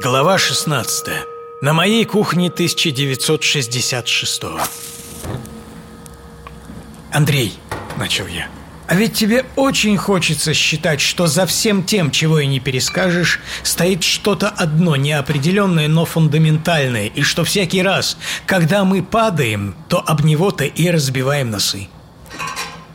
Глава 16. На моей кухне 1966 «Андрей», — начал я, — «а ведь тебе очень хочется считать, что за всем тем, чего и не перескажешь, стоит что-то одно неопределенное, но фундаментальное, и что всякий раз, когда мы падаем, то об него-то и разбиваем носы».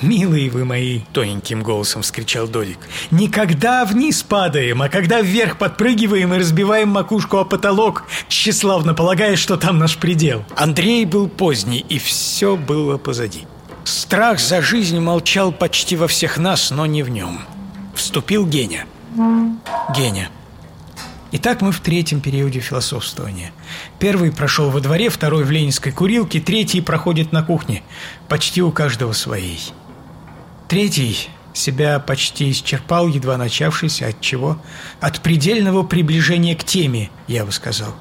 «Милые вы мои!» – тоненьким голосом вскричал Додик. «Никогда вниз падаем, а когда вверх подпрыгиваем и разбиваем макушку о потолок, тщеславно полагая, что там наш предел». Андрей был поздний, и все было позади. Страх за жизнь молчал почти во всех нас, но не в нем. Вступил Геня. Геня. Итак, мы в третьем периоде философствования. Первый прошел во дворе, второй в ленинской курилке, третий проходит на кухне. Почти у каждого своей. Третий себя почти исчерпал, едва начавшись, от чего? От предельного приближения к теме, я бы сказал.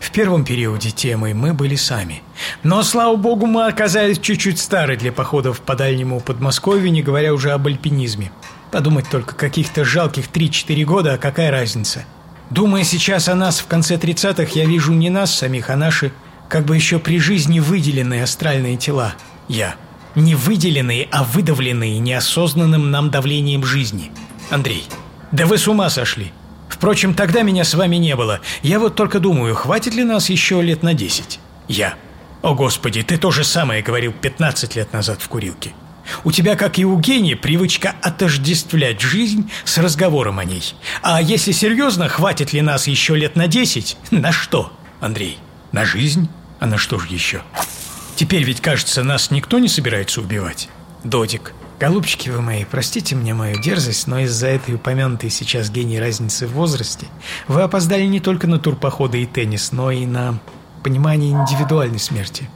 В первом периоде темы мы были сами. Но, слава богу, мы оказались чуть-чуть стары для походов по дальнему Подмосковью, не говоря уже об альпинизме. Подумать только, каких-то жалких 3-4 года, а какая разница? Думая сейчас о нас в конце 30-х, я вижу не нас самих, а наши, как бы еще при жизни выделенные астральные тела. Я – не выделенные, а выдавленные неосознанным нам давлением жизни. Андрей, да вы с ума сошли. Впрочем, тогда меня с вами не было. Я вот только думаю, хватит ли нас еще лет на 10? Я. О, Господи, ты то же самое говорил 15 лет назад в курилке. У тебя, как и у гения, привычка отождествлять жизнь с разговором о ней. А если серьезно, хватит ли нас еще лет на 10? На что, Андрей? На жизнь? А на что же еще? Теперь ведь, кажется, нас никто не собирается убивать. Додик. Голубчики вы мои, простите мне мою дерзость, но из-за этой упомянутой сейчас гении разницы в возрасте вы опоздали не только на турпоходы и теннис, но и на понимание индивидуальной смерти.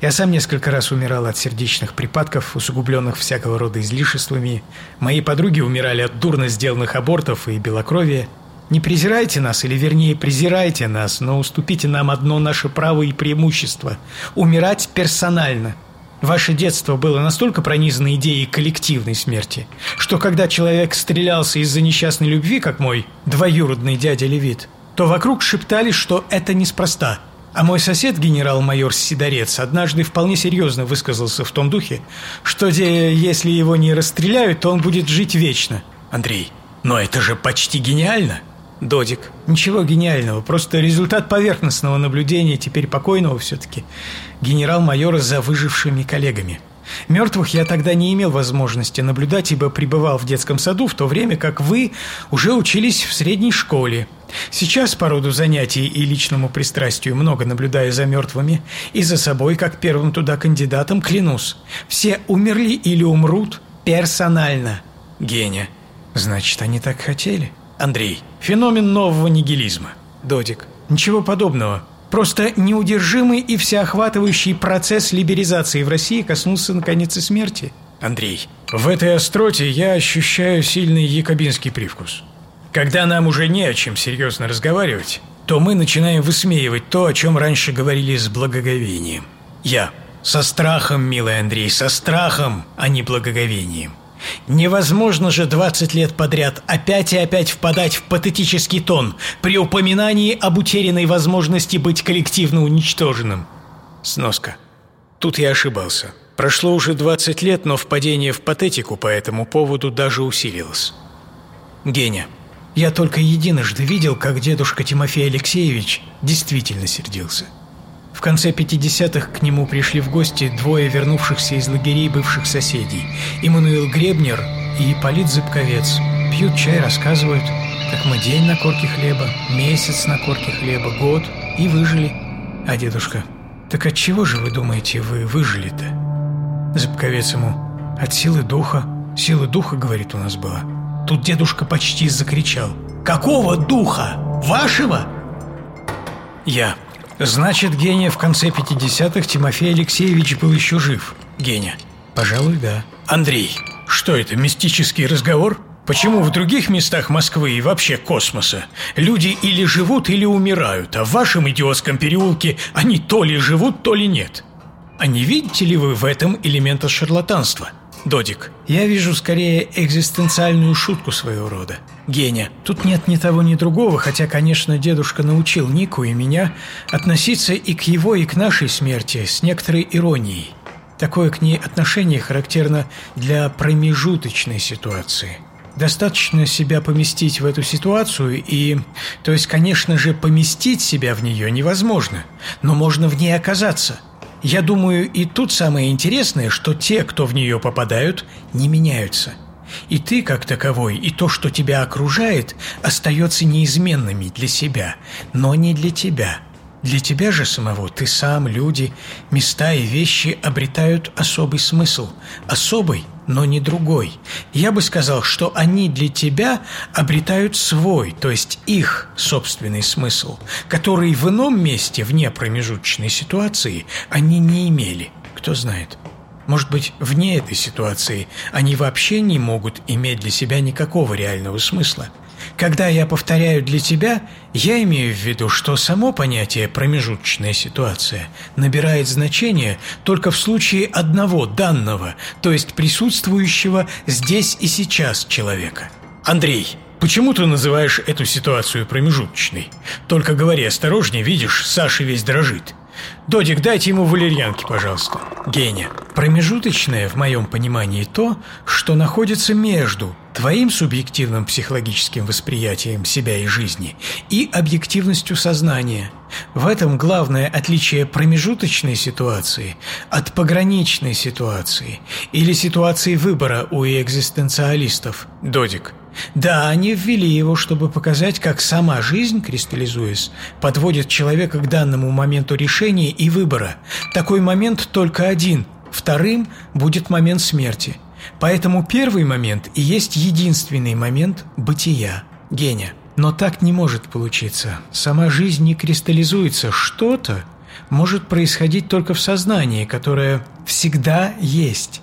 Я сам несколько раз умирал от сердечных припадков, усугубленных всякого рода излишествами. Мои подруги умирали от дурно сделанных абортов и белокровия – не презирайте нас, или вернее презирайте нас, но уступите нам одно наше право и преимущество – умирать персонально. Ваше детство было настолько пронизано идеей коллективной смерти, что когда человек стрелялся из-за несчастной любви, как мой двоюродный дядя Левит, то вокруг шептали, что это неспроста. А мой сосед, генерал-майор Сидорец, однажды вполне серьезно высказался в том духе, что если его не расстреляют, то он будет жить вечно. Андрей, но это же почти гениально! Додик. Ничего гениального, просто результат поверхностного наблюдения теперь покойного все-таки генерал-майора за выжившими коллегами. Мертвых я тогда не имел возможности наблюдать, ибо пребывал в детском саду в то время, как вы уже учились в средней школе. Сейчас по роду занятий и личному пристрастию много наблюдая за мертвыми, и за собой, как первым туда кандидатом, клянусь. Все умерли или умрут персонально. Геня. Значит, они так хотели. Андрей, феномен нового нигилизма. Додик, ничего подобного. Просто неудержимый и всеохватывающий процесс либеризации в России коснулся наконец и смерти. Андрей, в этой остроте я ощущаю сильный якобинский привкус. Когда нам уже не о чем серьезно разговаривать, то мы начинаем высмеивать то, о чем раньше говорили с благоговением. Я. Со страхом, милый Андрей, со страхом, а не благоговением. Невозможно же 20 лет подряд опять и опять впадать в патетический тон при упоминании об утерянной возможности быть коллективно уничтоженным. Сноска. Тут я ошибался. Прошло уже 20 лет, но впадение в патетику по этому поводу даже усилилось. Геня. Я только единожды видел, как дедушка Тимофей Алексеевич действительно сердился. В конце 50-х к нему пришли в гости двое вернувшихся из лагерей бывших соседей – Иммануил Гребнер и Полит Зыбковец. Пьют чай, рассказывают, как мы день на корке хлеба, месяц на корке хлеба, год и выжили. А дедушка, так от чего же вы думаете, вы выжили-то? Зыбковец ему, от силы духа. Силы духа, говорит, у нас была. Тут дедушка почти закричал. Какого духа? Вашего? Я. Значит, Геня в конце 50-х Тимофей Алексеевич был еще жив. Геня. Пожалуй, да. Андрей. Что это, мистический разговор? Почему в других местах Москвы и вообще космоса люди или живут, или умирают, а в вашем идиотском переулке они то ли живут, то ли нет? А не видите ли вы в этом элемента шарлатанства? Додик. Я вижу скорее экзистенциальную шутку своего рода. Геня. Тут нет ни того, ни другого, хотя, конечно, дедушка научил Нику и меня относиться и к его, и к нашей смерти с некоторой иронией. Такое к ней отношение характерно для промежуточной ситуации. Достаточно себя поместить в эту ситуацию и... То есть, конечно же, поместить себя в нее невозможно, но можно в ней оказаться. Я думаю, и тут самое интересное, что те, кто в нее попадают, не меняются. И ты, как таковой, и то, что тебя окружает, остается неизменными для себя, но не для тебя – для тебя же самого, ты сам, люди, места и вещи обретают особый смысл. Особый, но не другой. Я бы сказал, что они для тебя обретают свой, то есть их собственный смысл, который в ином месте, вне промежуточной ситуации, они не имели. Кто знает. Может быть, вне этой ситуации они вообще не могут иметь для себя никакого реального смысла – когда я повторяю «для тебя», я имею в виду, что само понятие «промежуточная ситуация» набирает значение только в случае одного данного, то есть присутствующего здесь и сейчас человека. Андрей, почему ты называешь эту ситуацию промежуточной? Только говори осторожнее, видишь, Саша весь дрожит. Додик, дайте ему валерьянки, пожалуйста. Геня. Промежуточное, в моем понимании, то, что находится между твоим субъективным психологическим восприятием себя и жизни и объективностью сознания. В этом главное отличие промежуточной ситуации от пограничной ситуации или ситуации выбора у экзистенциалистов. Додик. Да, они ввели его, чтобы показать, как сама жизнь, кристаллизуясь, подводит человека к данному моменту решения и выбора. Такой момент только один. Вторым будет момент смерти. Поэтому первый момент и есть единственный момент бытия, гения. Но так не может получиться. Сама жизнь не кристаллизуется. Что-то может происходить только в сознании, которое всегда есть.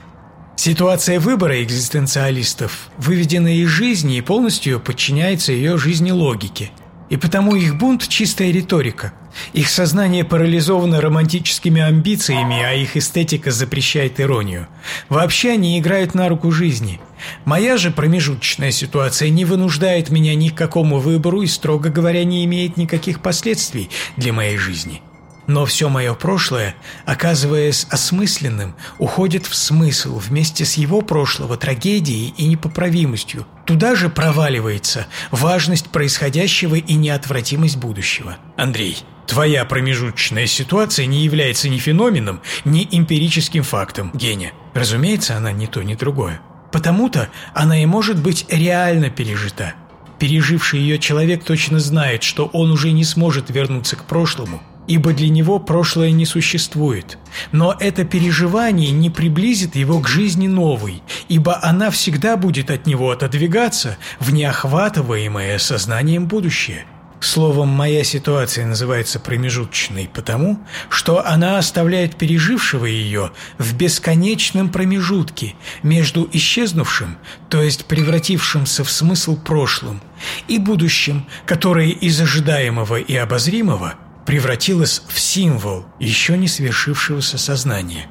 Ситуация выбора экзистенциалистов выведена из жизни и полностью подчиняется ее жизни логике. И потому их бунт – чистая риторика. Их сознание парализовано романтическими амбициями, а их эстетика запрещает иронию. Вообще они играют на руку жизни. Моя же промежуточная ситуация не вынуждает меня ни к какому выбору и, строго говоря, не имеет никаких последствий для моей жизни. Но все мое прошлое, оказываясь осмысленным, уходит в смысл вместе с его прошлого трагедией и непоправимостью. Туда же проваливается важность происходящего и неотвратимость будущего. Андрей, твоя промежуточная ситуация не является ни феноменом, ни эмпирическим фактом, Геня. Разумеется, она ни то, ни другое. Потому-то она и может быть реально пережита. Переживший ее человек точно знает, что он уже не сможет вернуться к прошлому – ибо для него прошлое не существует. Но это переживание не приблизит его к жизни новой, ибо она всегда будет от него отодвигаться в неохватываемое сознанием будущее. Словом, моя ситуация называется промежуточной потому, что она оставляет пережившего ее в бесконечном промежутке между исчезнувшим, то есть превратившимся в смысл прошлым, и будущим, которое из ожидаемого и обозримого – превратилась в символ еще не свершившегося сознания.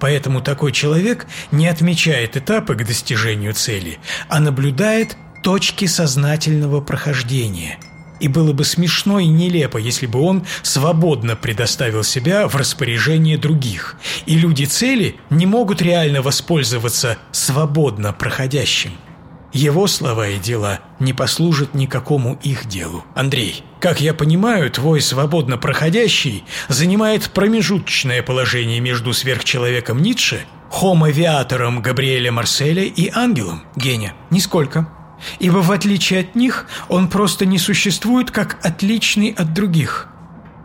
Поэтому такой человек не отмечает этапы к достижению цели, а наблюдает точки сознательного прохождения. И было бы смешно и нелепо, если бы он свободно предоставил себя в распоряжение других, и люди цели не могут реально воспользоваться свободно проходящим. Его слова и дела не послужат никакому их делу. Андрей, как я понимаю, твой свободно проходящий занимает промежуточное положение между сверхчеловеком Ницше, хомовиатором Габриэля Марселя и ангелом Геня. Нисколько. Ибо в отличие от них, он просто не существует как отличный от других.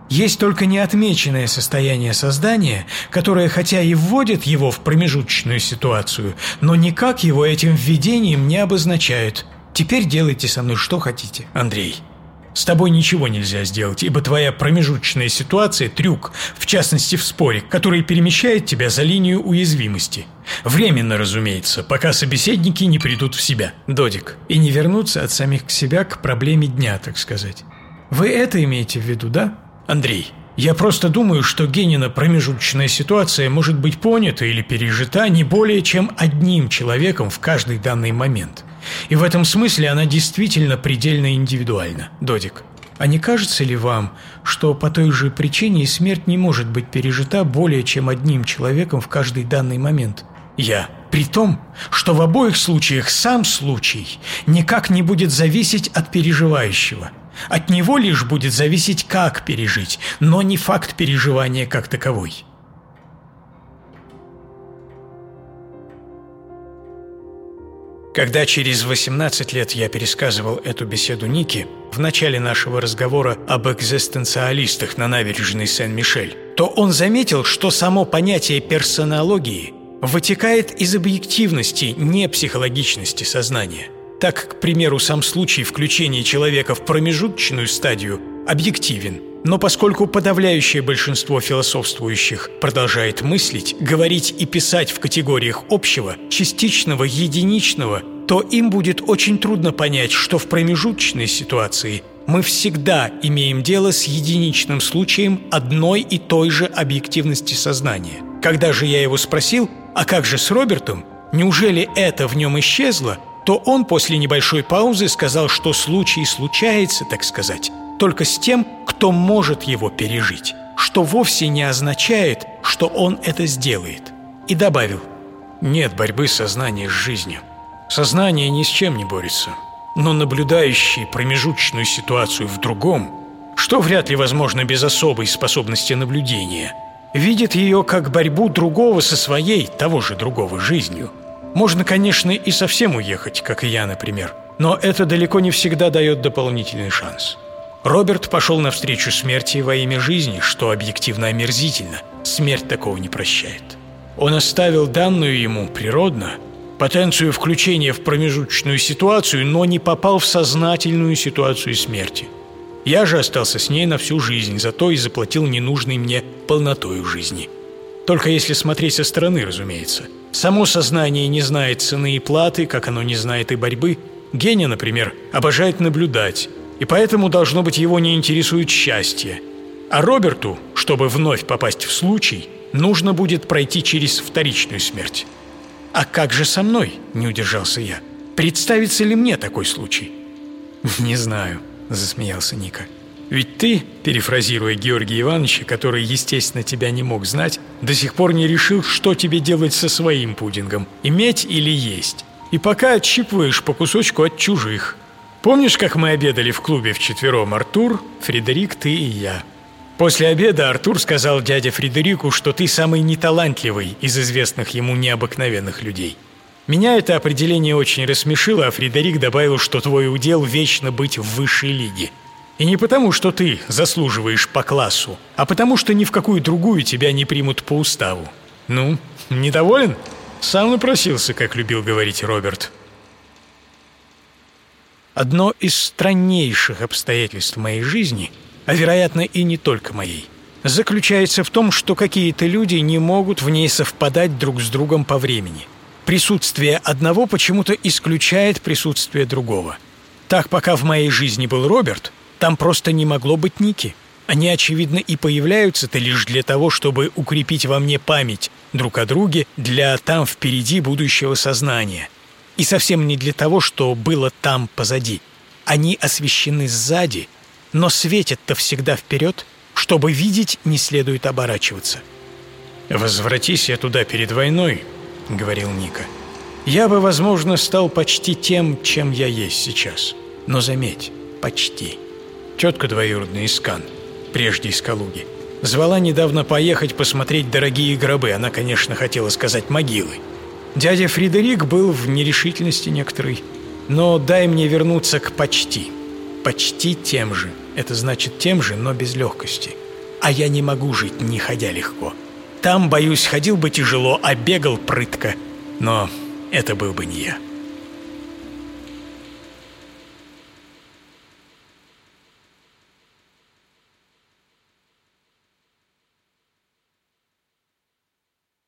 Есть только неотмеченное состояние создания, которое хотя и вводит его в промежуточную ситуацию, но никак его этим введением не обозначает. Теперь делайте со мной что хотите, Андрей. С тобой ничего нельзя сделать, ибо твоя промежуточная ситуация – трюк, в частности в споре, который перемещает тебя за линию уязвимости. Временно, разумеется, пока собеседники не придут в себя. Додик. И не вернуться от самих к себя к проблеме дня, так сказать. Вы это имеете в виду, да? Андрей, Я просто думаю, что Генина промежуточная ситуация может быть понята или пережита не более чем одним человеком в каждый данный момент. И в этом смысле она действительно предельно индивидуальна, Додик. А не кажется ли вам, что по той же причине смерть не может быть пережита более чем одним человеком в каждый данный момент? Я. При том, что в обоих случаях сам случай никак не будет зависеть от переживающего – от него лишь будет зависеть, как пережить, но не факт переживания как таковой. Когда через 18 лет я пересказывал эту беседу Нике, в начале нашего разговора об экзистенциалистах на набережной Сен-Мишель, то он заметил, что само понятие персонологии вытекает из объективности, не психологичности сознания. Так, к примеру, сам случай включения человека в промежуточную стадию объективен. Но поскольку подавляющее большинство философствующих продолжает мыслить, говорить и писать в категориях общего, частичного, единичного, то им будет очень трудно понять, что в промежуточной ситуации мы всегда имеем дело с единичным случаем одной и той же объективности сознания. Когда же я его спросил, а как же с Робертом, неужели это в нем исчезло, то он после небольшой паузы сказал, что случай случается, так сказать, только с тем, кто может его пережить, что вовсе не означает, что он это сделает. И добавил, нет борьбы сознания с жизнью. Сознание ни с чем не борется, но наблюдающий промежуточную ситуацию в другом, что вряд ли возможно без особой способности наблюдения, видит ее как борьбу другого со своей, того же другого жизнью – можно, конечно, и совсем уехать, как и я, например, но это далеко не всегда дает дополнительный шанс. Роберт пошел навстречу смерти во имя жизни, что объективно омерзительно. Смерть такого не прощает. Он оставил данную ему природно потенцию включения в промежуточную ситуацию, но не попал в сознательную ситуацию смерти. Я же остался с ней на всю жизнь, зато и заплатил ненужной мне полнотою жизни. Только если смотреть со стороны, разумеется – Само сознание не знает цены и платы, как оно не знает и борьбы. Геня, например, обожает наблюдать, и поэтому, должно быть, его не интересует счастье. А Роберту, чтобы вновь попасть в случай, нужно будет пройти через вторичную смерть. «А как же со мной?» – не удержался я. «Представится ли мне такой случай?» «Не знаю», – засмеялся Ника. Ведь ты, перефразируя Георгия Ивановича, который, естественно, тебя не мог знать, до сих пор не решил, что тебе делать со своим пудингом – иметь или есть. И пока отщипываешь по кусочку от чужих. Помнишь, как мы обедали в клубе вчетвером Артур, Фредерик, ты и я? После обеда Артур сказал дяде Фредерику, что ты самый неталантливый из известных ему необыкновенных людей. Меня это определение очень рассмешило, а Фредерик добавил, что твой удел вечно быть в высшей лиге – и не потому, что ты заслуживаешь по классу, а потому, что ни в какую другую тебя не примут по уставу. Ну, недоволен? Сам напросился, как любил говорить Роберт. Одно из страннейших обстоятельств моей жизни, а вероятно и не только моей, заключается в том, что какие-то люди не могут в ней совпадать друг с другом по времени. Присутствие одного почему-то исключает присутствие другого. Так, пока в моей жизни был Роберт – там просто не могло быть Ники. Они, очевидно, и появляются-то лишь для того, чтобы укрепить во мне память друг о друге для там впереди будущего сознания. И совсем не для того, что было там позади. Они освещены сзади, но светят-то всегда вперед, чтобы видеть, не следует оборачиваться. «Возвратись я туда перед войной», — говорил Ника. «Я бы, возможно, стал почти тем, чем я есть сейчас. Но заметь, почти». Тетка двоюродная из Кан, прежде из Калуги, звала недавно поехать посмотреть дорогие гробы. Она, конечно, хотела сказать могилы. Дядя Фредерик был в нерешительности некоторой. Но дай мне вернуться к почти. Почти тем же. Это значит тем же, но без легкости. А я не могу жить, не ходя легко. Там, боюсь, ходил бы тяжело, а бегал прытко. Но это был бы не я.